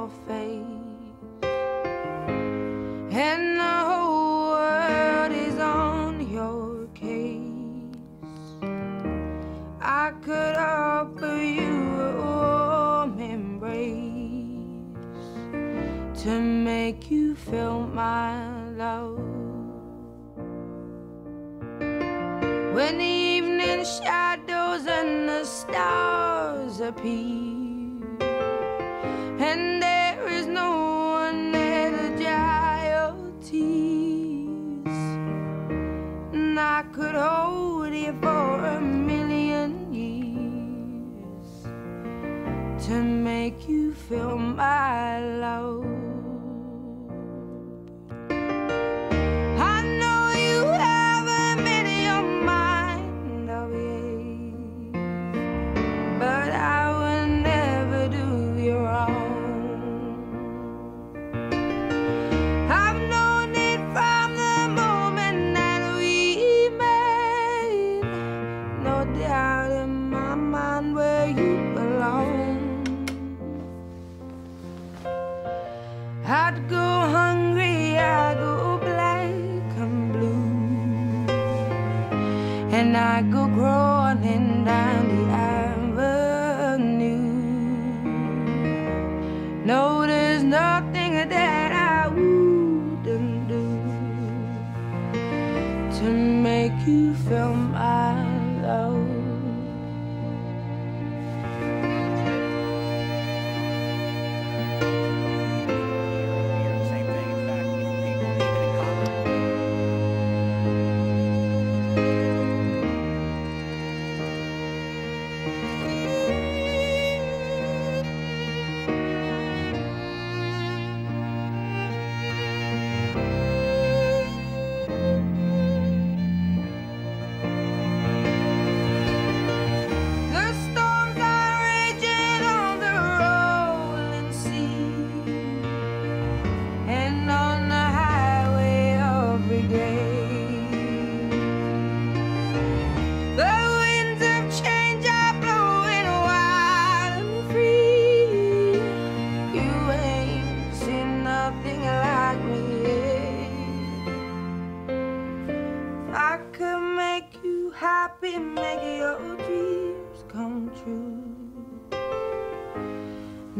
your face, and the whole world is on your case. I could offer you a warm embrace to make you feel my love. When the evening shadows and the stars appear and could hold you for a million years to make you feel my I'd go hungry, I'd go black and blue, and I'd go crawling down the avenue. No, there's nothing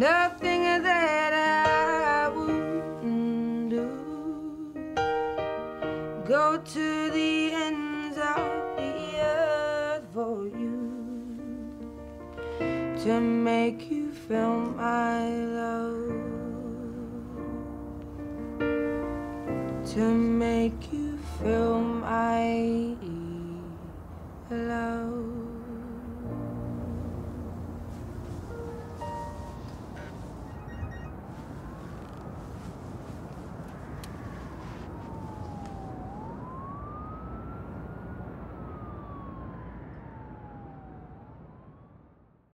nothing that I wouldn't do. Go to the ends of the earth for you to make you feel my love, to make you feel my love.